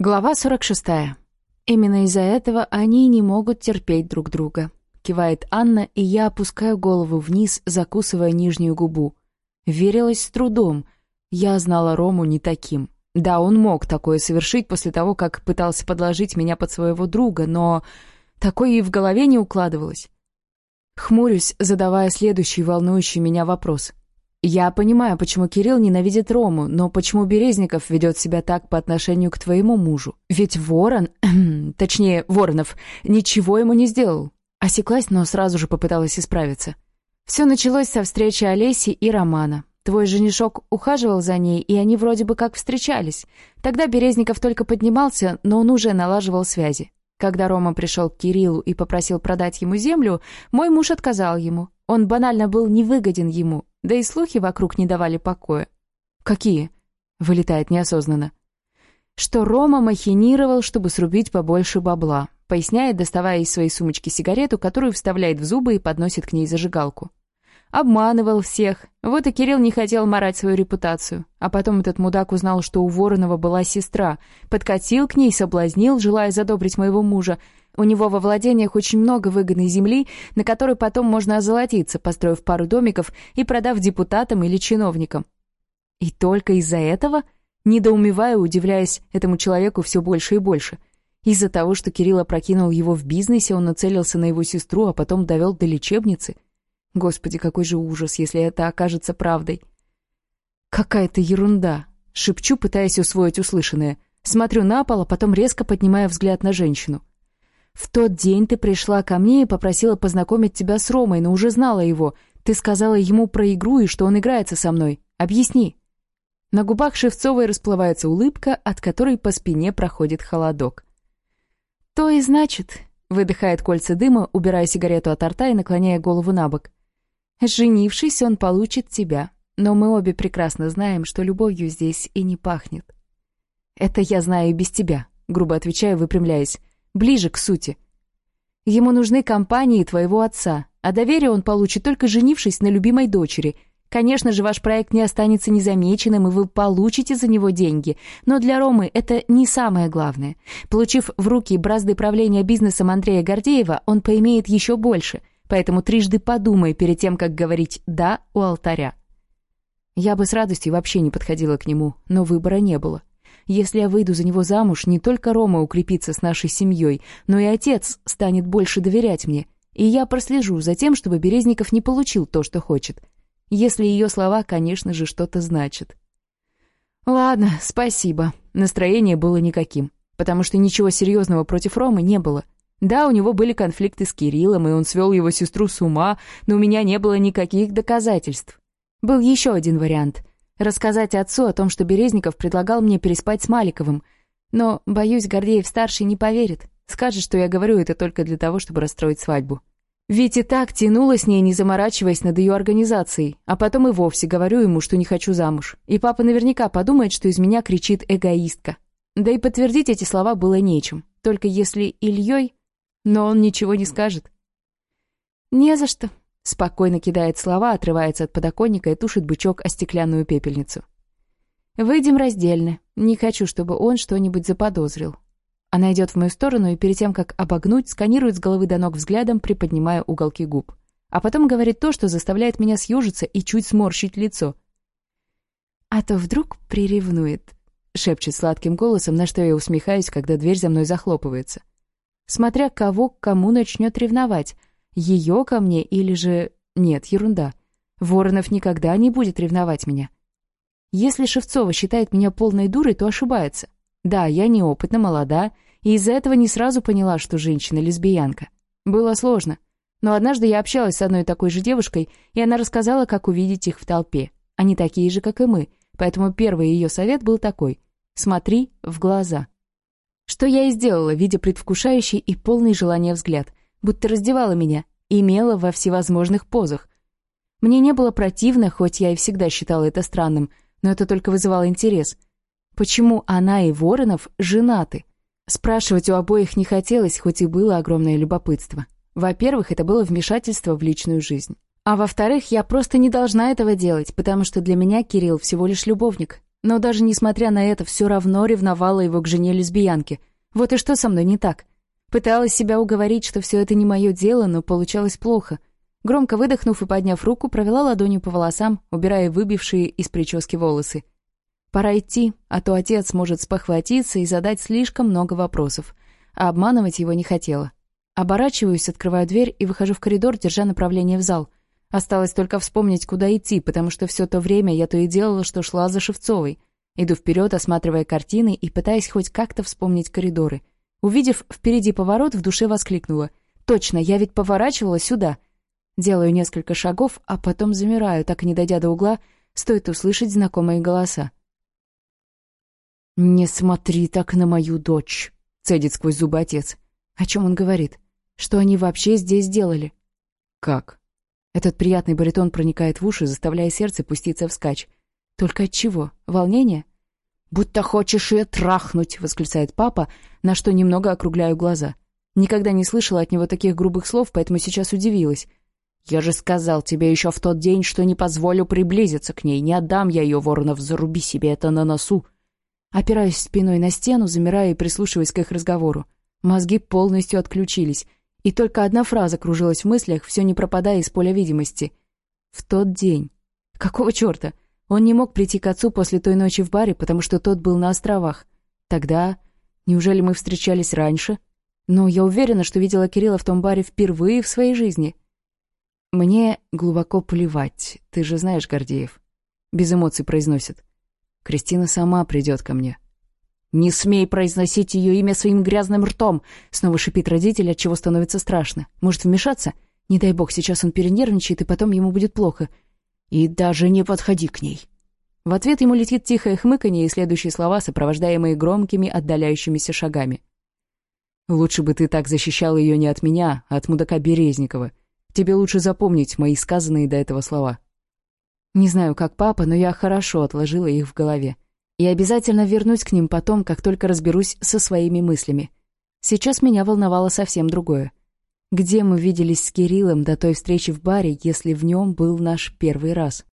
Глава 46. Именно из-за этого они не могут терпеть друг друга. Кивает Анна, и я опускаю голову вниз, закусывая нижнюю губу. Верилась с трудом. Я знала Рому не таким. Да, он мог такое совершить после того, как пытался подложить меня под своего друга, но такое и в голове не укладывалось. Хмурюсь, задавая следующий волнующий меня вопрос. «Я понимаю, почему Кирилл ненавидит Рому, но почему Березников ведет себя так по отношению к твоему мужу? Ведь Ворон, точнее, Воронов, ничего ему не сделал». Осеклась, но сразу же попыталась исправиться. Все началось со встречи Олеси и Романа. Твой женишок ухаживал за ней, и они вроде бы как встречались. Тогда Березников только поднимался, но он уже налаживал связи. Когда Рома пришел к Кириллу и попросил продать ему землю, мой муж отказал ему. Он банально был невыгоден ему, да и слухи вокруг не давали покоя. «Какие?» — вылетает неосознанно. Что Рома махинировал, чтобы срубить побольше бабла, поясняет, доставая из своей сумочки сигарету, которую вставляет в зубы и подносит к ней зажигалку. обманывал всех. Вот и Кирилл не хотел морать свою репутацию. А потом этот мудак узнал, что у Воронова была сестра. Подкатил к ней, соблазнил, желая задобрить моего мужа. У него во владениях очень много выгодной земли, на которой потом можно озолотиться, построив пару домиков и продав депутатам или чиновникам. И только из-за этого? Недоумевая, удивляясь этому человеку все больше и больше. Из-за того, что Кирилл опрокинул его в бизнесе, он нацелился на его сестру, а потом довел до лечебницы. Господи, какой же ужас, если это окажется правдой. Какая-то ерунда. Шепчу, пытаясь усвоить услышанное. Смотрю на пол, а потом резко поднимаю взгляд на женщину. «В тот день ты пришла ко мне и попросила познакомить тебя с Ромой, но уже знала его. Ты сказала ему про игру и что он играется со мной. Объясни». На губах Шевцовой расплывается улыбка, от которой по спине проходит холодок. «То и значит», — выдыхает кольца дыма, убирая сигарету от рта и наклоняя голову на бок. Женившись, он получит тебя, но мы обе прекрасно знаем, что любовью здесь и не пахнет. «Это я знаю и без тебя», — грубо отвечаю, выпрямляясь. «Ближе к сути. Ему нужны компании твоего отца, а доверие он получит только женившись на любимой дочери. Конечно же, ваш проект не останется незамеченным, и вы получите за него деньги. Но для Ромы это не самое главное. Получив в руки бразды правления бизнесом Андрея Гордеева, он поимеет еще больше — поэтому трижды подумай перед тем, как говорить «да» у алтаря. Я бы с радостью вообще не подходила к нему, но выбора не было. Если я выйду за него замуж, не только Рома укрепится с нашей семьей, но и отец станет больше доверять мне, и я прослежу за тем, чтобы Березников не получил то, что хочет. Если ее слова, конечно же, что-то значат. Ладно, спасибо. Настроение было никаким, потому что ничего серьезного против Ромы не было — да, у него были конфликты с Кириллом, и он свел его сестру с ума, но у меня не было никаких доказательств. Был еще один вариант — рассказать отцу о том, что Березников предлагал мне переспать с Маликовым. Но, боюсь, Гордеев-старший не поверит, скажет, что я говорю это только для того, чтобы расстроить свадьбу. Ведь и так тянуло с ней, не заморачиваясь над ее организацией, а потом и вовсе говорю ему, что не хочу замуж. И папа наверняка подумает, что из меня кричит эгоистка. Да и подтвердить эти слова было нечем, только если Ильей но он ничего не скажет. «Не за что», — спокойно кидает слова, отрывается от подоконника и тушит бычок о стеклянную пепельницу. «Выйдем раздельно. Не хочу, чтобы он что-нибудь заподозрил». Она идет в мою сторону и перед тем, как обогнуть, сканирует с головы до ног взглядом, приподнимая уголки губ. А потом говорит то, что заставляет меня съежиться и чуть сморщить лицо. «А то вдруг приревнует», — шепчет сладким голосом, на что я усмехаюсь, когда дверь за мной захлопывается. — смотря кого к кому начнет ревновать, ее ко мне или же... Нет, ерунда. Воронов никогда не будет ревновать меня. Если Шевцова считает меня полной дурой, то ошибается. Да, я неопытна, молода, и из-за этого не сразу поняла, что женщина лесбиянка. Было сложно. Но однажды я общалась с одной такой же девушкой, и она рассказала, как увидеть их в толпе. Они такие же, как и мы, поэтому первый ее совет был такой «Смотри в глаза». Что я и сделала, видя предвкушающий и полный желания взгляд, будто раздевала меня и мела во всевозможных позах. Мне не было противно, хоть я и всегда считала это странным, но это только вызывало интерес. Почему она и Воронов женаты? Спрашивать у обоих не хотелось, хоть и было огромное любопытство. Во-первых, это было вмешательство в личную жизнь. А во-вторых, я просто не должна этого делать, потому что для меня Кирилл всего лишь любовник, но даже несмотря на это, все равно ревновала его к жене-лесбиянке. Вот и что со мной не так? Пыталась себя уговорить, что все это не мое дело, но получалось плохо. Громко выдохнув и подняв руку, провела ладонью по волосам, убирая выбившие из прически волосы. Пора идти, а то отец может спохватиться и задать слишком много вопросов. А обманывать его не хотела. Оборачиваюсь, открываю дверь и выхожу в коридор, держа направление в зал. Осталось только вспомнить, куда идти, потому что все то время я то и делала, что шла за Шевцовой. Иду вперед, осматривая картины и пытаясь хоть как-то вспомнить коридоры. Увидев впереди поворот, в душе воскликнула. «Точно, я ведь поворачивала сюда!» Делаю несколько шагов, а потом замираю, так и не дойдя до угла, стоит услышать знакомые голоса. «Не смотри так на мою дочь!» — цедит сквозь зубы отец. «О чем он говорит? Что они вообще здесь делали?» «Как?» Этот приятный баритон проникает в уши, заставляя сердце пуститься вскачь. Только от чего? Волнение? «Будто хочешь ее трахнуть!» — восклицает папа, на что немного округляю глаза. Никогда не слышала от него таких грубых слов, поэтому сейчас удивилась. «Я же сказал тебе еще в тот день, что не позволю приблизиться к ней. Не отдам я ее, Воронов, заруби себе это на носу!» Опираюсь спиной на стену, замирая и прислушиваясь к их разговору. Мозги полностью отключились — и только одна фраза кружилась в мыслях, все не пропадая из поля видимости. «В тот день». Какого черта? Он не мог прийти к отцу после той ночи в баре, потому что тот был на островах. Тогда... Неужели мы встречались раньше? Но я уверена, что видела Кирилла в том баре впервые в своей жизни. «Мне глубоко плевать, ты же знаешь, Гордеев». Без эмоций произносит. «Кристина сама придет ко мне». «Не смей произносить ее имя своим грязным ртом!» Снова шипит родитель, от чего становится страшно. «Может вмешаться? Не дай бог, сейчас он перенервничает, и потом ему будет плохо. И даже не подходи к ней!» В ответ ему летит тихое хмыканье и следующие слова, сопровождаемые громкими отдаляющимися шагами. «Лучше бы ты так защищал ее не от меня, а от мудака Березникова. Тебе лучше запомнить мои сказанные до этого слова». Не знаю, как папа, но я хорошо отложила их в голове. Я обязательно вернусь к ним потом, как только разберусь со своими мыслями. Сейчас меня волновало совсем другое. Где мы виделись с Кириллом до той встречи в баре, если в нем был наш первый раз?